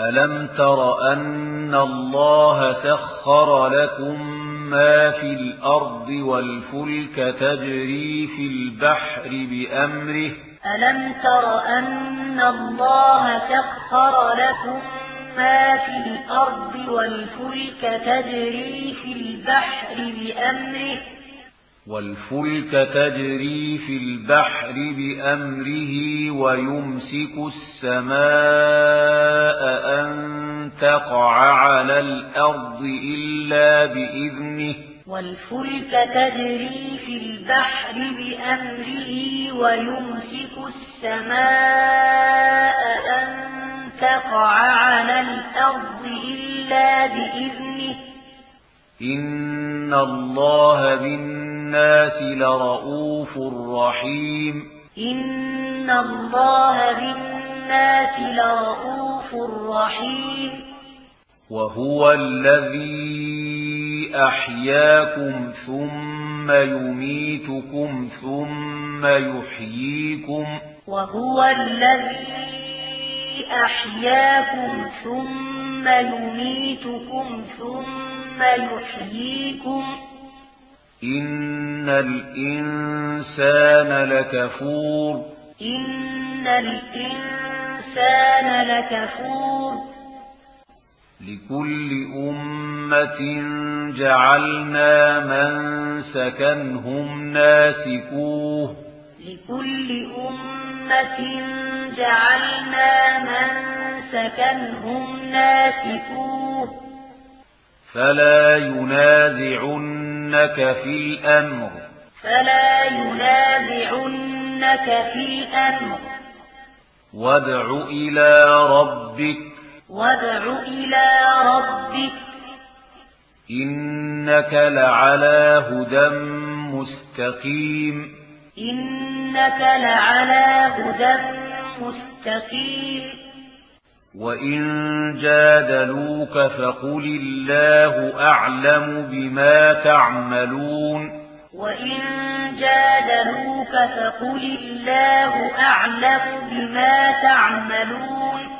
ألم تر أن الله سخر لكم ما في الأرض والفلك تجري في البحر بأمره ألم تر أن الله سخر لكم ما في الأرض والفلك تجري في البحر بأمره والفلك تجري في البحر بأمره ويمسك السماء تقع على الأرض إلا بإذنه. والفلك تجري في البحر بأمره ويمسك السماء أن تقع على الأرض إلا بإذنه. إن الله بالناس لرؤوف رحيم. إن الله بالناس لرؤوف رحيم. وهو الذي أحياكم ثم يميتكم ثم يحييكم وهو الذي أحياكم ثم يميتكم ثم يحييكم إن الإنسان لكفور إن الإنسان لكفور لكل أمة جعلنا من سكنهم ناسكوه. لكل أمة جعلنا من سكنهم ناسكوه. فلا ينازعنك في الأمر. فلا ينازعنك في الأمر. وادع إلى ربك وادع إلى ربك. إنك لعلى هدى مستقيم. إنك لعلى هدى مستقيم. وإن جادلوك فقل الله أعلم بما تعملون. وإن جادلوك فقل الله أعلم بما تعملون.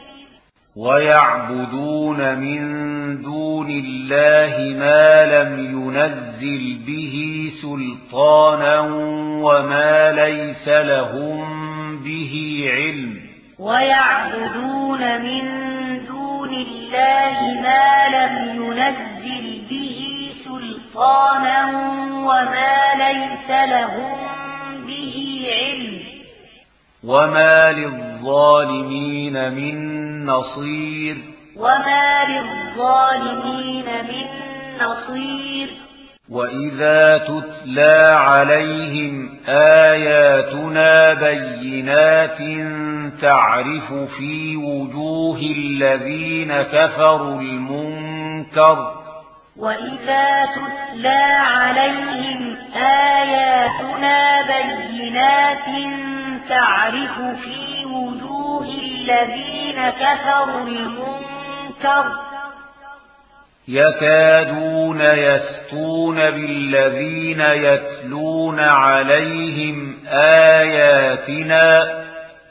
ويعبدون من دون الله ما لم ينزل به سلطانا وما ليس لهم به علم ويعبدون من دون الله ما لم ينزل به سلطانا وما ليس لهم وما للظالمين من نصير وما للظالمين من نصير وإذا تتلى عليهم آياتنا بينات تعرف في وجوه الذين كفروا المنكر وإذا تتلى عليهم آياتنا بينات تعرف في وجوه الذين كفروا المنكر يكادون يستون بالذين يتلون عليهم آياتنا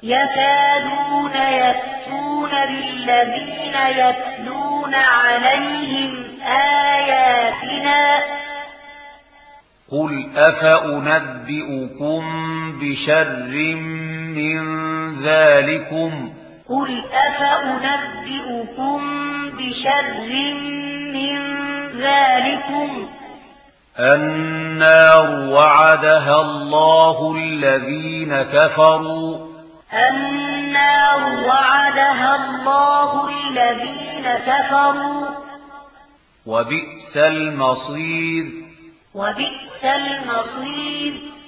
يكادون يستون بالذين يتلون عليهم آياتنا قل أفأنبئكم بشر من ذلكم قل أفأنبئكم بشر من ذلكم أَنَّ وعدها الله الذين كفروا أَنَّ وعدها الله الذين كفروا وبئس المصير وبئس المصير